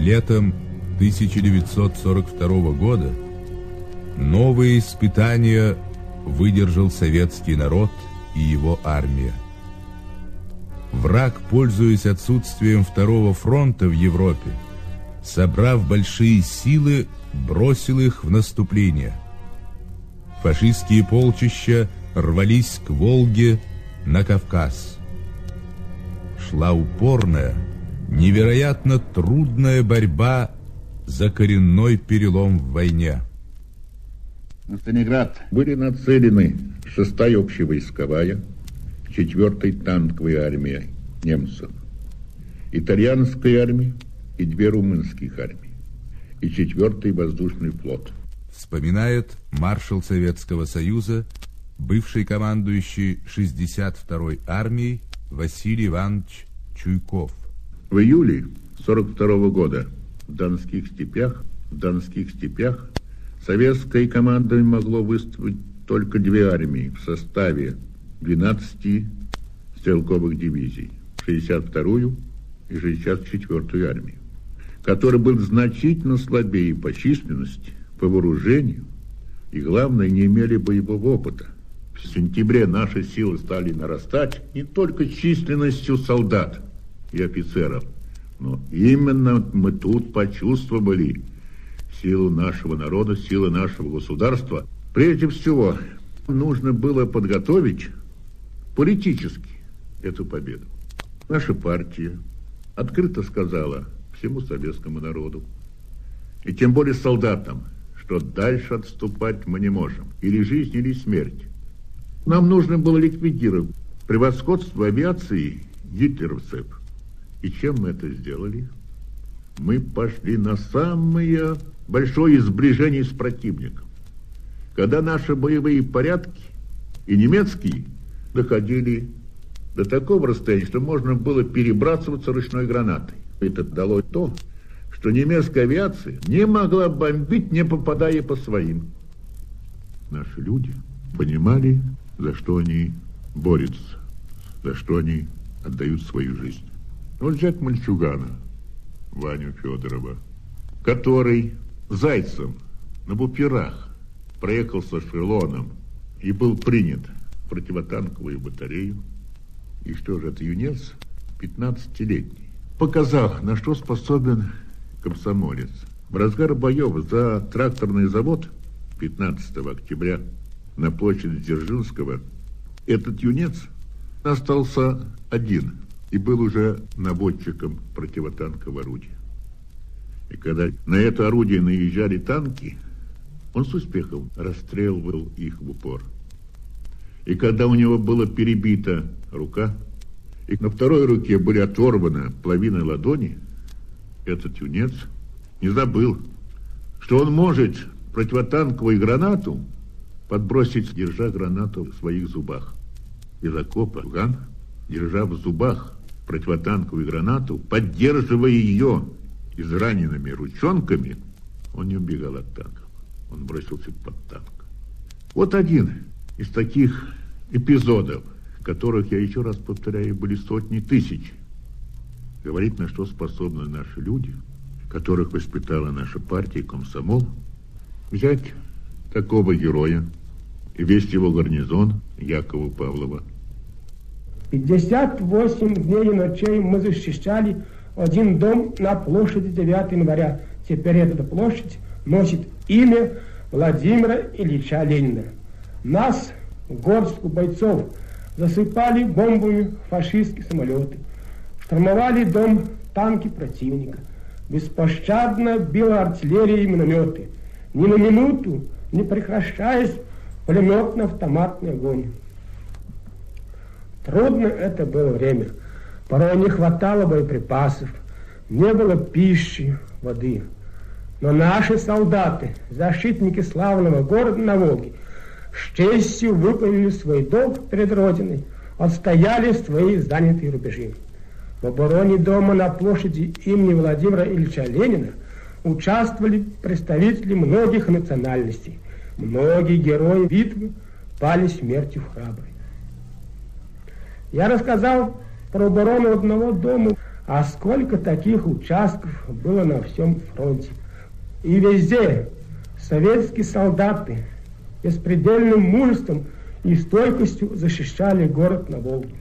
Летом 1942 года новые испытания выдержал советский народ и его армия. Враг, пользуясь отсутствием второго фронта в Европе, собрав большие силы, бросил их в наступление. Фашистские полчища рвались к Волге на Кавказ. Шла упорная, невероятно трудная борьба за коренной перелом в войне. На Сталинград были нацелены 6-я общевойсковая, 4-й танковая армия немцев, итальянская армия и две румынских армии, и 4-й воздушный флот. Вспоминает маршал Советского Союза, бывший командующий 62-й армией Василий Иванович Чуйков. В июле 42 -го года в Донских степях, в Донских степях советское командование могло выставить только две армии в составе 12 стрелковых дивизий, 62-ю и 64-ю армию, который был значительно слабее по численности, по вооружению и, главное, не имели боевого опыта. В сентябре наши силы стали нарастать не только численностью солдат и офицеров, но именно мы тут почувствовали силу нашего народа, силу нашего государства – Прежде всего, нужно было подготовить политически эту победу. Наша партия открыто сказала всему советскому народу, и тем более солдатам, что дальше отступать мы не можем. Или жизнь, или смерть. Нам нужно было ликвидировать превосходство авиации гитлеровцев. И чем мы это сделали? Мы пошли на самое большое сближение с противником когда наши боевые порядки и немецкие доходили до такого расстояния, что можно было перебрасываться ручной гранатой. Это дало то, что немецкая авиация не могла бомбить, не попадая по своим. Наши люди понимали, за что они борются, за что они отдают свою жизнь. Вот взять мальчугана, Ваню Федорова, который зайцем на буперах проехал со эшелоном и был принят в противотанковую батарею. И что же это юнец, 15-летний, показал, на что способен комсомолец. В разгар боев за тракторный завод 15 октября на площади Дзержинского этот юнец остался один и был уже наводчиком противотанкового орудия. И когда на это орудие наезжали танки, он с успехом расстреливал их в упор. И когда у него была перебита рука, и на второй руке были оторваны половина ладони, этот юнец не забыл, что он может противотанковую гранату подбросить, держа гранату в своих зубах. Из окопа Ган, держа в зубах противотанковую гранату, поддерживая ее израненными ручонками, он не убегал от танка он бросился под танк. Вот один из таких эпизодов, которых, я еще раз повторяю, были сотни тысяч. Говорит, на что способны наши люди, которых воспитала наша партия, комсомол, взять такого героя и весь его гарнизон Якова Павлова. 58 дней и ночей мы защищали один дом на площади 9 января. Теперь эта площадь носит имя Владимира Ильича Ленина. Нас, горстку бойцов, засыпали бомбами фашистские самолеты, штурмовали дом танки противника, беспощадно била артиллерия и минометы, ни на минуту не прекращаясь пулеметно-автоматный огонь. Трудно это было время. Порой не хватало боеприпасов, не было пищи, воды. Но наши солдаты, защитники славного города на Волге, с честью выполнили свой долг перед Родиной, отстояли свои занятые рубежи. В обороне дома на площади имени Владимира Ильича Ленина участвовали представители многих национальностей. Многие герои битвы пали смертью храброй. Я рассказал про оборону одного дома А сколько таких участков было на всем фронте. И везде советские солдаты беспредельным мужеством и стойкостью защищали город на Волге.